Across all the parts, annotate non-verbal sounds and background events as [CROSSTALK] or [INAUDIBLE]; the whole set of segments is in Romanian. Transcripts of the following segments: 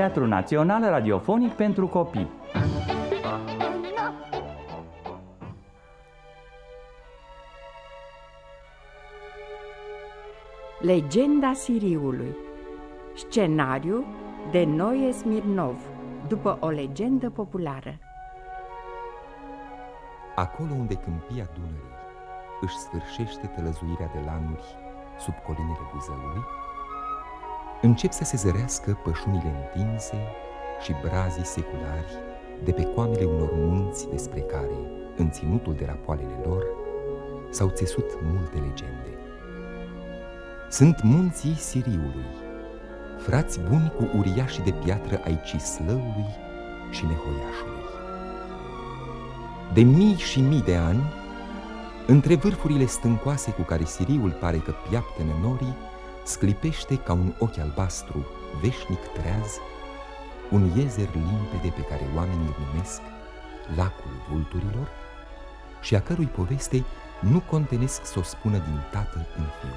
Teatru Național Radiofonic pentru Copii. Legenda Siriului Scenariu de Noe Smirnov După o legendă populară Acolo unde câmpia Dunării își sfârșește tălăzuirea de lanuri sub colinele Buzăului, încep să se zărească pășunile întinse și brazii seculari de pe coamele unor munți despre care, în ținutul de rapoalele lor, s-au țesut multe legende. Sunt munții Siriului, frați buni cu uriașii de piatră ai Cislăului și Nehoiașului. De mii și mii de ani, între vârfurile stâncoase cu care Siriul pare că piaptă norii, sclipește ca un ochi albastru, veșnic treaz, un iezer limpede pe care oamenii îl numesc lacul vulturilor și a cărui poveste nu contenesc să o spună din tată în fiu.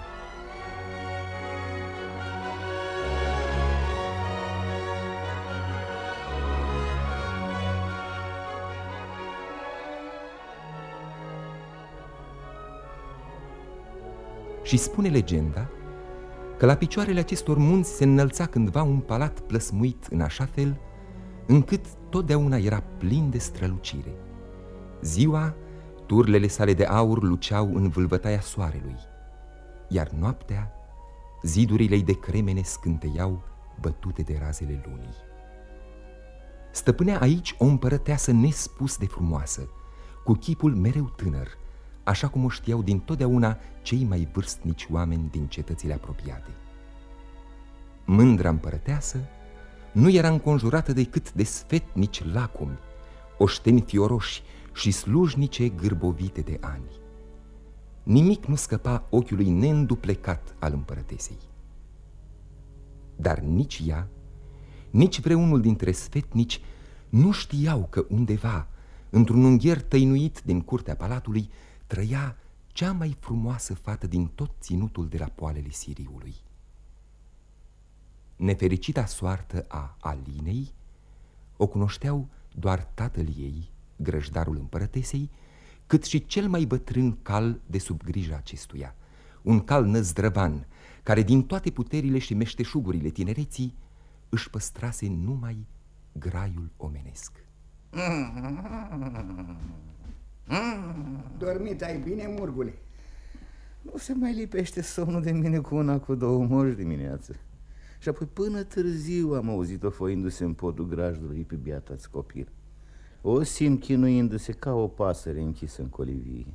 Și spune legenda că la picioarele acestor munți se înălța cândva un palat plăsmuit în așa fel încât totdeauna era plin de strălucire. Ziua, turlele sale de aur luceau în vâlvătaia soarelui, iar noaptea, zidurile de cremene scânteiau bătute de razele lunii. Stăpânea aici o împărăteasă nespus de frumoasă, cu chipul mereu tânăr, așa cum o știau din totdeauna cei mai vârstnici oameni din cetățile apropiate. Mândra împărăteasă nu era înconjurată decât de sfetnici lacumi, oșteni fioroși și slujnice gârbovite de ani. Nimic nu scăpa ochiului neînduplecat al împărătesei. Dar nici ea, nici vreunul dintre sfetnici nu știau că undeva, într-un ungher tăinuit din curtea palatului, trăia cea mai frumoasă fată din tot ținutul de la poalele Siriului. Nefericita soartă a Alinei o cunoșteau doar tatăl ei, grăjdarul împărătesei, cât și cel mai bătrân cal de sub grija acestuia, un cal năzdrăvan, care din toate puterile și meșteșugurile tinereții își păstrase numai graiul omenesc. [LAUGHS] Dormit ai bine, murgule? Nu se mai lipește somnul de mine cu una cu două moși dimineață. Și apoi până târziu am auzit-o foindu-se în podul grajdului pe biata-ți copil. O simt chinuindu-se ca o pasăre închisă în colivie.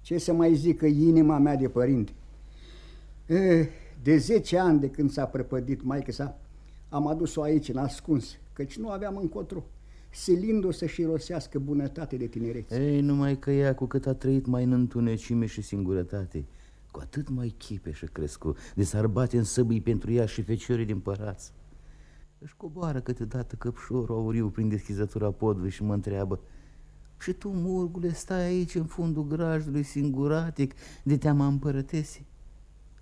Ce să mai zică inima mea de părinte? De zece ani de când s-a prăpădit maică sa, am adus-o aici în ascuns, căci nu aveam încotro silindu să și rosească bunătate de tinerețe. Ei, numai că ea, cu cât a trăit mai în întunecime și singurătate, cu atât mai chipe și crescu, de s-ar bate în săbâi pentru ea și feciorii din păraț. Își coboară câteodată căpșorul auriu prin deschizătura podului și mă întreabă Și tu, murgule, stai aici în fundul grajdului singuratic de teama împărătesii?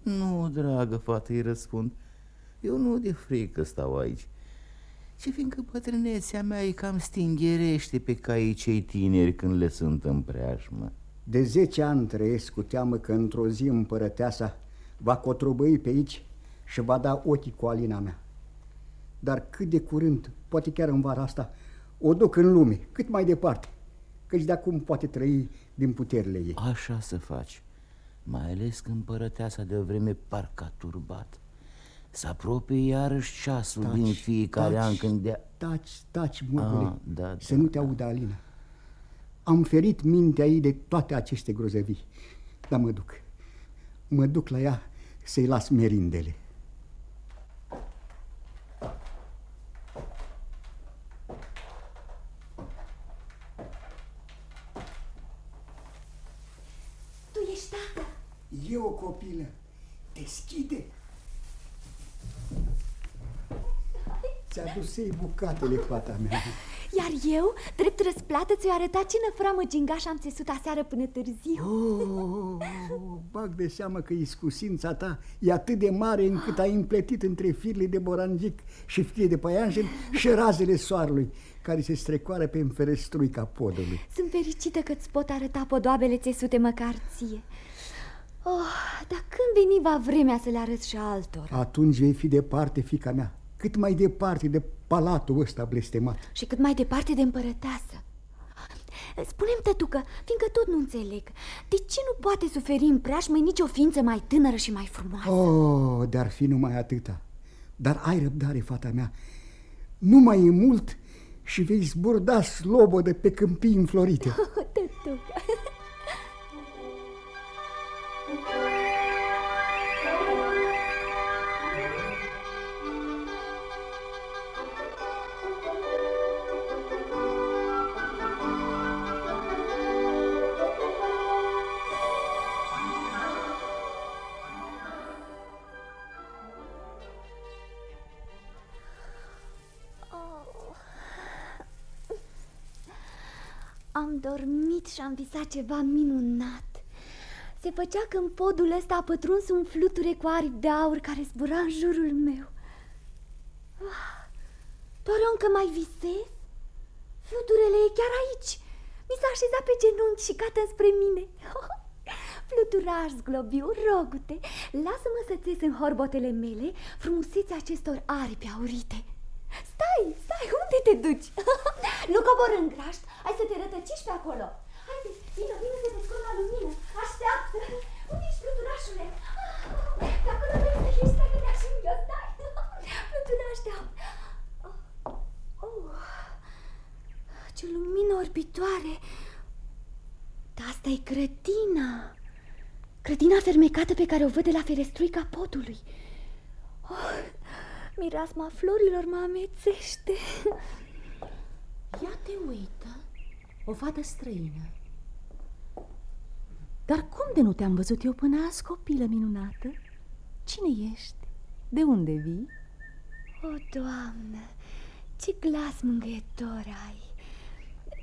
Nu, dragă fată, îi răspund, eu nu de frică stau aici, și fiindcă bătrânețea mea e cam stingherește pe caii cei tineri când le sunt în preajmă. De zece ani trăiesc cu teamă că într-o zi împărăteasa va cotrobăi pe aici și va da ochii cu alina mea. Dar cât de curând, poate chiar în vara asta, o duc în lume, cât mai departe, căci de acum poate trăi din puterile ei. Așa să faci, mai ales că împărăteasa de o vreme parcă a turbat. Să apropie iarăși ceasul taci, din fiecare taci, an când de... Taci, taci, murgule, ah, da, să da, nu te da. audă Alina. Am ferit mintea ei de toate aceste grozăvii, dar mă duc. Mă duc la ea să-i las merindele. Tu ești tată? Eu, copilă, deschide! Ți-adusei bucatele, fata mea. [LAUGHS] Iar eu, drept răsplată, ți-o arăta ce năframă gingaș am țesut aseară până târziu. Oh, bag de seamă că iscusința ta e atât de mare încât ai împletit între firele de borangic și fire de păianjen și razele soarelui care se strecoară pe înferestruica podului. Sunt fericită că-ți pot arăta podoabele țesute măcar ție. Oh, dar când veni va vremea să le arăt și altor? Atunci vei fi departe, fica mea, cât mai departe de palatul ăsta blestemat. Și cât mai departe de împărăteasă. Spune-mi, tătucă, fiindcă tot nu înțeleg, de ce nu poate suferi în preajmă nicio ființă mai tânără și mai frumoasă? Oh, dar fi numai atâta. Dar ai răbdare, fata mea. Nu mai e mult și vei zburda slobodă pe câmpii înflorite. Oh, [LAUGHS] tătucă... dormit și am visat ceva minunat. Se făcea că în podul ăsta a pătruns un fluture cu aripi de aur care zbura în jurul meu. Ah, doar eu încă mai visez? Fluturele e chiar aici. Mi s-a așezat pe genunchi și cată spre mine. [LAUGHS] Fluturaș zglobiu, rogute, lasă-mă să țes în horbotele mele frumusețea acestor aripi aurite. Stai, stai, unde te duci? [LAUGHS] nu cobor în graști, hai să te rătăcești pe acolo. Haide, vină, vină să te scot la lumină. Așteaptă. Unde ești, fluturașule? Pe acolo vrei să ieși dacă te ajung eu, stai. Fluturaș, așteaptă. Oh, ce lumină orbitoare. Dar asta e grădina. Grădina fermecată pe care o văd de la ferestruica podului. Oh, Mirasma florilor mă amețește. Ia te uită, o fată străină. Dar cum de nu te-am văzut eu până azi, copilă minunată? Cine ești? De unde vii? O, Doamnă, ce glas mângâietor ai!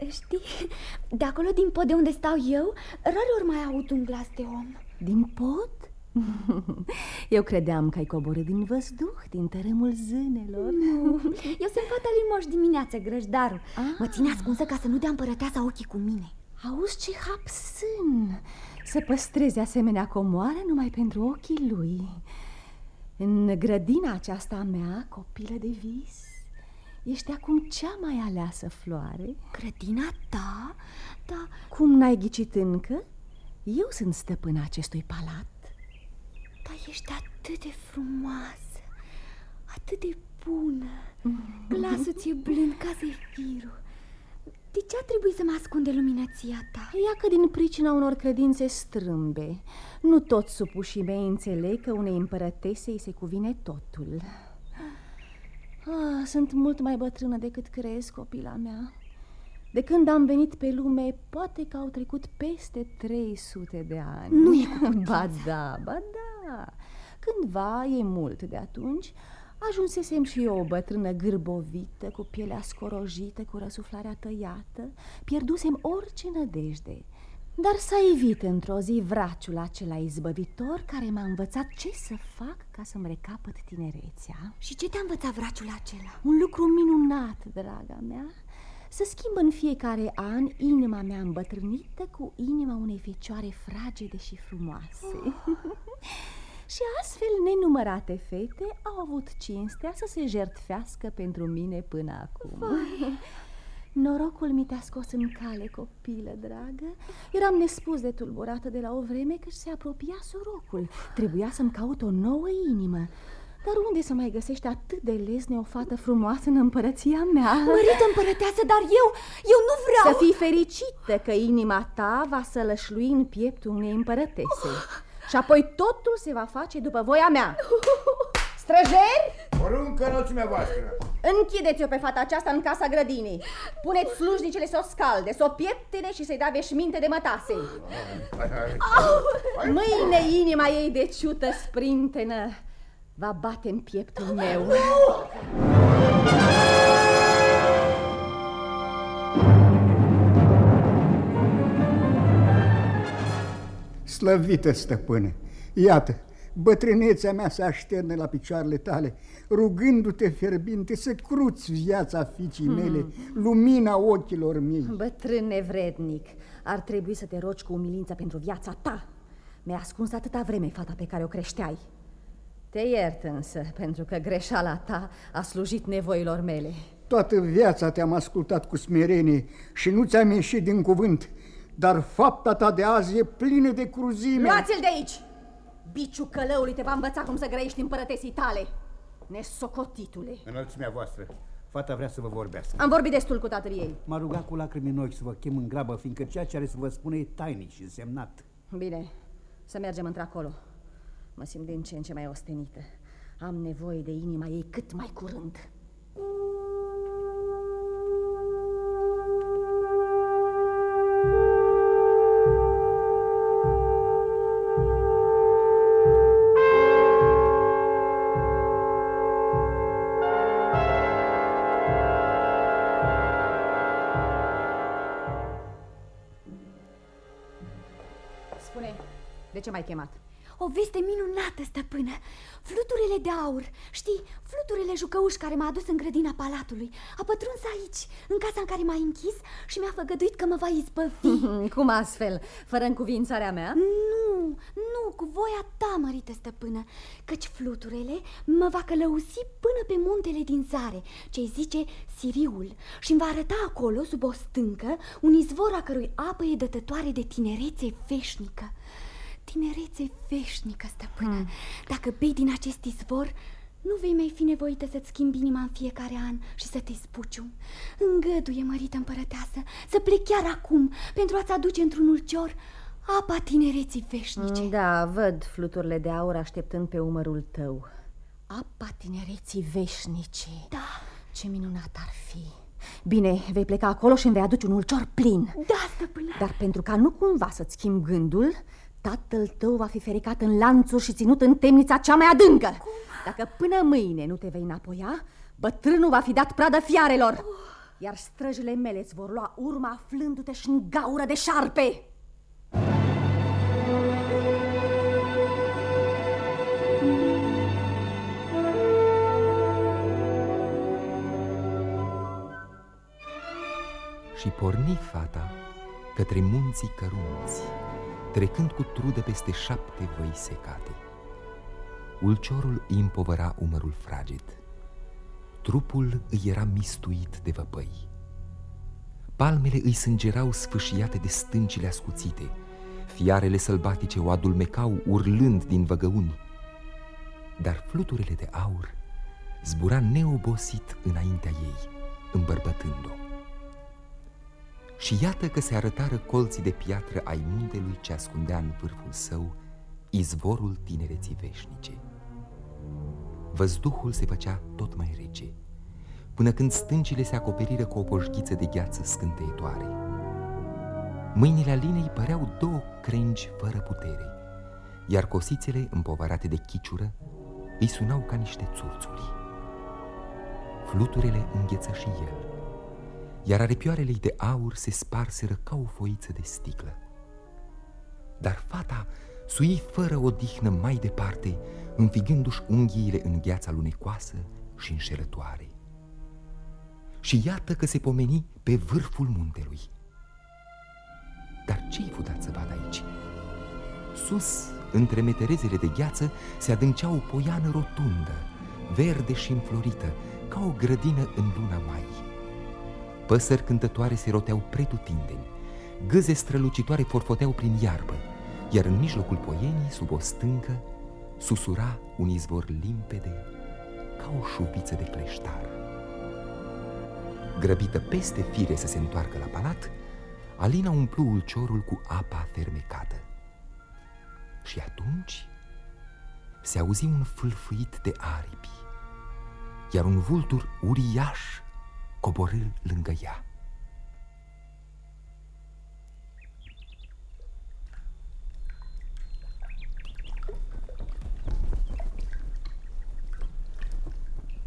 Știi, de acolo din pod de unde stau eu, rare ori mai aud un glas de om. Din pod? [LAUGHS] Eu credeam că ai coborât din văzduh, din tărâmul zânelor Nu, eu sunt fata lui Moș dimineață, grăjdarul ah. Mă ține ascunsă ca să nu dea împărăteasa ochii cu mine Auzi ce hapsân Să păstrezi asemenea comoară numai pentru ochii lui. În grădina aceasta a mea, copilă de vis Ești acum cea mai aleasă floare. Grădina ta? Da Cum n-ai ghicit încă? Eu sunt stăpâna acestui palat. Dar ești atât de frumoasă, atât de bună. Glasul ți-e blând ca zefirul De ce a trebuit să mă ascunde luminăția ta? Ia că din pricina unor credințe strâmbe Nu toți supușii mei înțeleg că unei împărătese îi se cuvine totul ah, Sunt mult mai bătrână decât crezi, copila mea de când am venit pe lume, poate că au trecut peste 300 de ani. Nu e cu [LAUGHS] Ba da, ba da. Cândva, e mult de atunci, ajunsesem și eu o bătrână gârbovită, cu pielea scorojită, cu răsuflarea tăiată, pierdusem orice nădejde. Dar s-a evit într-o zi vraciul acela izbăvitor care m-a învățat ce să fac ca să-mi recapăt tinerețea. Și ce te-a învățat vraciul acela? Un lucru minunat, draga mea să schimb în fiecare an inima mea îmbătrânită cu inima unei fecioare fragede și frumoase. Oh. [LAUGHS] și astfel nenumărate fete au avut cinstea să se jertfească pentru mine până acum. Vai. Norocul mi te-a scos în cale, copilă dragă Eram nespus de tulburată de la o vreme că se apropia sorocul Trebuia să-mi caut o nouă inimă dar unde să mai găsești atât de lesne o fată frumoasă în împărăția mea? Mărită împărăteasă, dar eu, eu nu vreau Să fii fericită că inima ta va sălășlui în pieptul unei împărătese oh. Și apoi totul se va face după voia mea. [LAUGHS] Străjeri? Poruncă înălțimea voastră. Închideți-o pe fata aceasta în casa grădinii. Puneți slujnicele să o scalde, să o pieptene și să-i da veșminte de mătase. Hai, hai, hai. Mâine inima ei de ciută sprintenă va bate în pieptul meu. Slăvită stăpâne, iată, bătrânețea mea se așterne la picioarele tale, rugându-te fierbinte să cruți viața fiicii mele, mm. lumina ochilor mei. Bătrâne vrednic, ar trebui să te rogi cu umilință pentru viața ta. Mi-a ascuns atâta vreme fata pe care o creșteai. Te iert însă, pentru că greșeala ta a slujit nevoilor mele. Toată viața te-am ascultat cu smerenie și nu ți-am ieșit din cuvânt, dar fapta ta de azi e plină de cruzime. Luați-l de aici! Biciu călăului te va învăța cum să grăiești împărătesii tale. Nesocotitule. Înălțimea voastră, fata vrea să vă vorbească. Am vorbit destul cu tatăl ei. M-a rugat cu lacrimi în ochi să vă chem în grabă, fiindcă ceea ce are să vă spune e tainic și însemnat. Bine, să mergem într-acolo. Mă simt din ce în ce mai ostenită. Am nevoie de inima ei cât mai curând. Spune, de ce m-ai chemat? O veste minunată, stăpână Fluturile de aur Știi, fluturile jucăuși care m-a adus în grădina palatului A pătruns aici, în casa în care m-a închis Și mi-a făgăduit că mă va izbăvi [LAUGHS] Cum astfel? Fără încuvințarea mea? Nu, nu, cu voia ta, mărită stăpână Căci fluturile mă va călăuzi până pe muntele din zare ce zice Siriul Și îmi va arăta acolo, sub o stâncă Un izvor a cărui apă e dătătoare de tinerețe veșnică tinerețe veșnică, stăpână. Hmm. Dacă bei din acest izvor, nu vei mai fi nevoită să-ți schimbi inima în fiecare an și să te spuciu. Îngăduie, mărită împărăteasă, să plec chiar acum pentru a-ți aduce într-un ulcior apa tinereții veșnice. Da, văd fluturile de aur așteptând pe umărul tău. Apa tinereții veșnice. Da. Ce minunat ar fi. Bine, vei pleca acolo și îmi vei aduce un ulcior plin. Da, stăpână. Dar pentru ca nu cumva să-ți schimb gândul, Tatăl tău va fi fericat în lanțuri și ținut în temnița cea mai adâncă. Cum? Dacă până mâine nu te vei înapoia, bătrânul va fi dat pradă fiarelor. Oh. Iar străjile mele îți vor lua urma aflându-te și în gaură de șarpe. Și porni fata către munții cărunți trecând cu trudă peste șapte văi secate. Ulciorul îi împovăra umărul fraged. Trupul îi era mistuit de văpăi. Palmele îi sângerau sfâșiate de stâncile ascuțite. Fiarele sălbatice o adulmecau urlând din văgăuni. Dar fluturile de aur zbura neobosit înaintea ei, îmbărbătând-o. Și iată că se arătară colții de piatră ai muntelui ce ascundea în vârful său izvorul tinereții veșnice. Văzduhul se făcea tot mai rece, până când stâncile se acoperiră cu o poșghiță de gheață scânteitoare. Mâinile alinei păreau două crengi fără putere, iar cosițele împovărate de chiciură îi sunau ca niște țurțuri. Fluturile îngheță și el, iar aripioarele de aur se sparseră ca o foiță de sticlă. Dar fata sui fără odihnă mai departe, înfigându-și unghiile în gheața lunecoasă și înșelătoare. Și iată că se pomeni pe vârful muntelui. Dar ce-i fudat să vadă aici? Sus, între meterezele de gheață, se adâncea o poiană rotundă, verde și înflorită, ca o grădină în luna mai. Păsări cântătoare se roteau pretutindeni, gâze strălucitoare forfoteau prin iarbă, iar în mijlocul poienii, sub o stâncă, susura un izvor limpede ca o șuviță de cleștar. Grăbită peste fire să se întoarcă la palat, Alina umplu ulciorul cu apa fermecată. Și atunci se auzi un fâlfâit de aripi, iar un vultur uriaș coborâ lângă ea.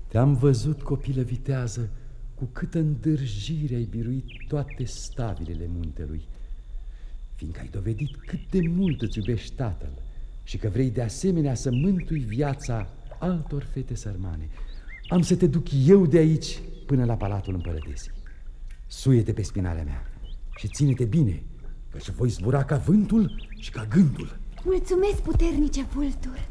Te-am văzut, copilă vitează, cu câtă îndârjire ai biruit toate stabilele muntelui. fiindcă ai dovedit cât de mult îți iubești tatăl și că vrei de asemenea să mântui viața altor fete sărmane. Am să te duc eu de aici până la Palatul Împărătesii. Suie-te pe spinarea mea și ține-te bine, căci voi zbura ca vântul și ca gândul. Mulțumesc, puternice vultur!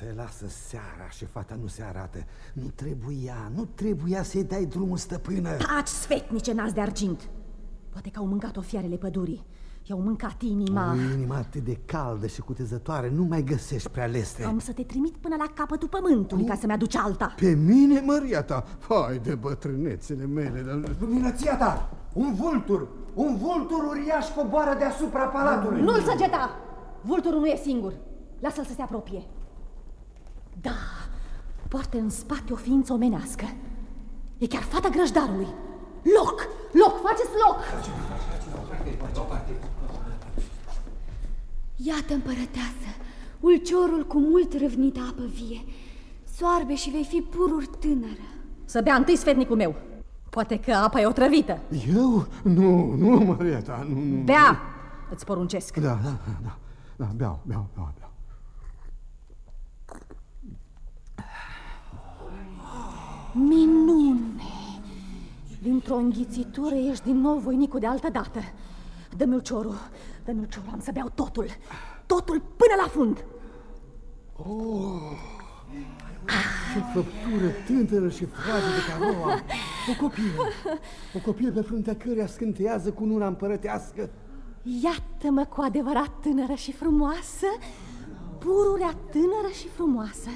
Se lasă seara și fata nu se arată. Nu trebuia, nu trebuia să-i dai drumul stăpână. Taci, sfetnice nas de argint! Poate că au mâncat-o fiarele pădurii. I-au mâncat inima. O inima atât de caldă și cutezătoare nu mai găsești prea lestre. Am să te trimit până la capătul pământului ca să-mi aduci alta. Pe mine, Maria ta? Hai de bătrânețele mele. Dar... Luminația ta! Un vultur! Un vultur uriaș coboară deasupra palatului! Nu-l săgeta! Vulturul nu e singur. Lasă-l să se apropie. Da, poartă în spate o ființă omenească. E chiar fata grăjdarului. Loc! Loc! Faceți loc! Iată, împărăteasă, ulciorul cu mult râvnită apă vie. Soarbe și vei fi pururi tânără. Să bea întâi sfetnicul meu. Poate că apa e otrăvită. Eu? Nu, nu, Maria ta, nu, nu. Bea! Îți poruncesc. Da, da, da, da, da beau, beau, beau, Minune! Dintr-o înghițitură ești din nou voinicul de altă dată. Dă-mi ulciorul, dă-mi ulciorul, am să beau totul. Totul până la fund. Oh, ce făptură tânără și fragedă ca roa. O copilă, o copilă pe fruntea căreia scânteiază cu una împărătească. Iată-mă cu adevărat tânără și frumoasă, pururea tânără și frumoasă.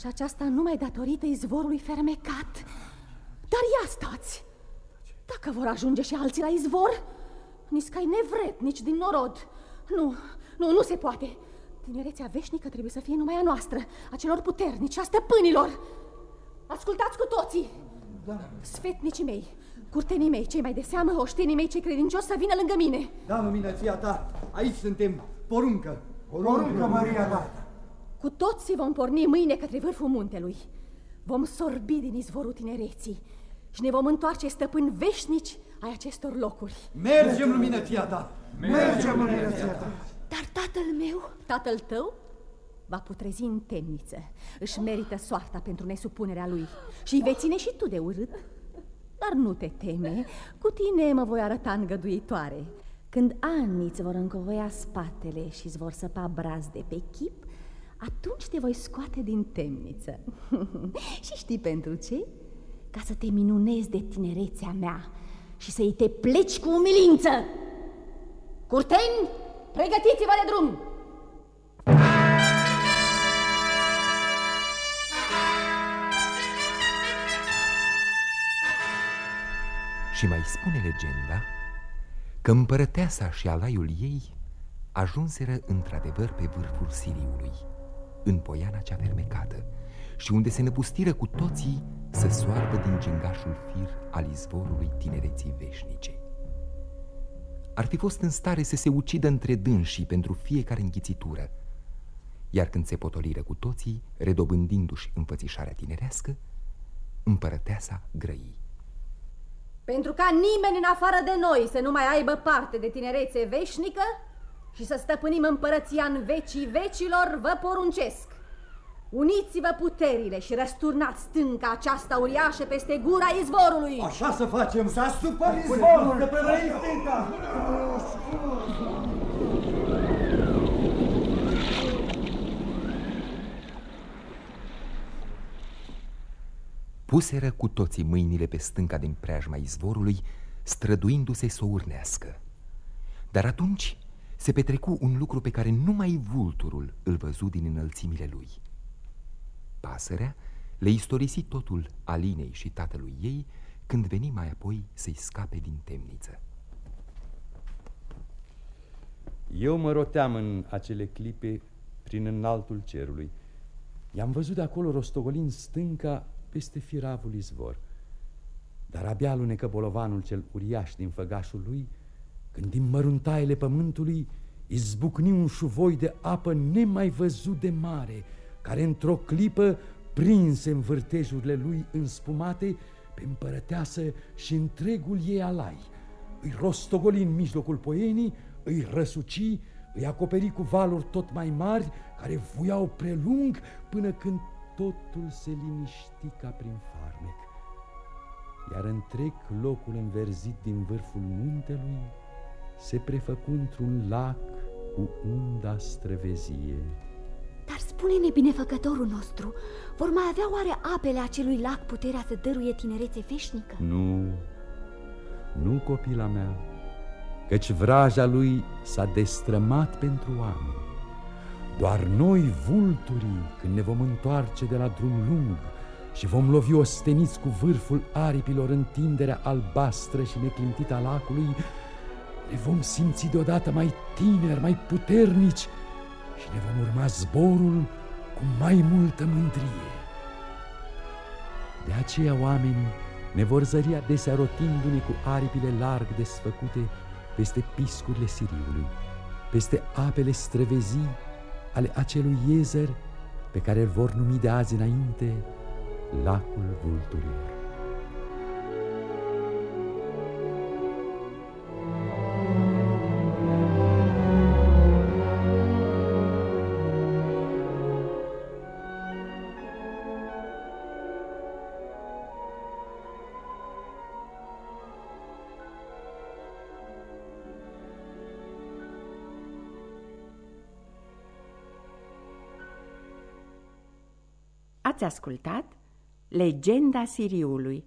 Și aceasta numai datorită izvorului fermecat. Dar ia stați! Dacă vor ajunge și alții la izvor, niscai nevretnici din norod. Nu, nu, nu se poate. Tinerețea veșnică trebuie să fie numai a noastră, a celor puternici, a stăpânilor. Ascultați cu toții! Da. Sfetnicii mei, curtenii mei, cei mai de seamă, oștenii mei, cei credincioși să vină lângă mine. Da, luminăția ta, aici suntem, poruncă, poruncă, Maria ta. Cu toții vom porni mâine către vârful muntelui. Vom sorbi din izvorul tinereții și ne vom întoarce stăpâni veșnici ai acestor locuri. Mergem, luminăția ta! Mergem, luminăția ta! Dar tatăl meu? Tatăl tău va putrezi în temniță. Își merită soarta pentru nesupunerea lui și îi vei ține și tu de urât. Dar nu te teme, cu tine mă voi arăta îngăduitoare. Când aniți îți vor încovoia spatele și îți vor săpa brazde pe chip, atunci te voi scoate din temniță. [LAUGHS] și știi pentru ce? Ca să te minunezi de tinerețea mea și să-i te pleci cu umilință. Curteni, pregătiți-vă de drum! Și mai spune legenda că împărăteasa și alaiul ei ajunseră într-adevăr pe vârful Siriului, în poiana cea fermecată, și unde se năpustiră cu toții să soarbă din gingașul fir al izvorului tinereții veșnice. Ar fi fost în stare să se ucidă între dânsii pentru fiecare înghițitură, iar când se potoliră cu toții, redobândindu-și înfățișarea tinerească, împărăteasa grăi. Pentru ca nimeni în afară de noi să nu mai aibă parte de tinerețe veșnică și să stăpânim împărăția în vecii vecilor, vă poruncesc. Uniți-vă puterile și răsturnați stânca aceasta uriașă peste gura izvorului. Așa să facem, să asupăm izvorul, să prăvăim stânca. Puseră cu toții mâinile pe stânca din preajma izvorului, străduindu-se să o urnească. Dar atunci se petrecu un lucru pe care numai vulturul îl văzu din înălțimile lui. Pasărea le istorisi totul Alinei și tatălui ei când veni mai apoi să-i scape din temniță. Eu mă roteam în acele clipe prin înaltul cerului. I-am văzut de acolo rostogolind stânca peste firavul izvor. Dar abia alunecă bolovanul cel uriaș din făgașul lui, când din măruntaiele pământului izbucni un șuvoi de apă nemai văzut de mare, care într-o clipă prinse în vârtejurile lui înspumate pe împărăteasă și întregul ei alai. Îi rostogoli în mijlocul poienii, îi răsuci, îi acoperi cu valuri tot mai mari, care vuiau prelung până când totul se liniști ca prin farmec. Iar întreg locul înverzit din vârful muntelui se prefăcu într-un lac cu unda străvezie. Dar spune-ne, binefăcătorul nostru, vor mai avea oare apele acelui lac puterea să dăruie tinerețe veșnică? Nu, nu, copila mea, căci vraja lui s-a destrămat pentru oameni. Doar noi, vulturii, când ne vom întoarce de la drum lung și vom lovi osteniți cu vârful aripilor întinderea albastră și neclintită a lacului, ne vom simți deodată mai tineri, mai puternici și ne vom urma zborul cu mai multă mândrie. De aceea oamenii ne vor zări adesea rotindu-ne cu aripile larg desfăcute peste piscurile Siriului, peste apele străvezii ale acelui iezer pe care îl vor numi de azi înainte lacul vulturilor. Ați ascultat Legenda Siriului,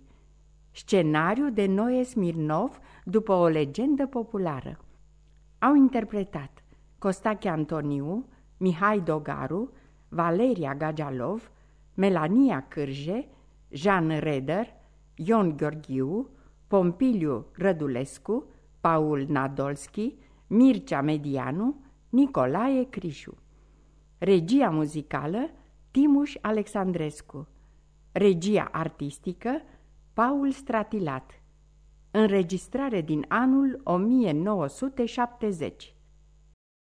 scenariu de Noe Smirnov după o legendă populară. Au interpretat Costache Antoniu, Mihai Dogaru, Valeria Gagialov, Melania Cârje, Jean Reder, Ion Gheorghiu, Pompiliu Rădulescu, Paul Nadolski, Mircea Medianu, Nicolae Crișu. Regia muzicală Timuș Alexandrescu. Regia artistică Paul Stratilat. Înregistrare din anul 1970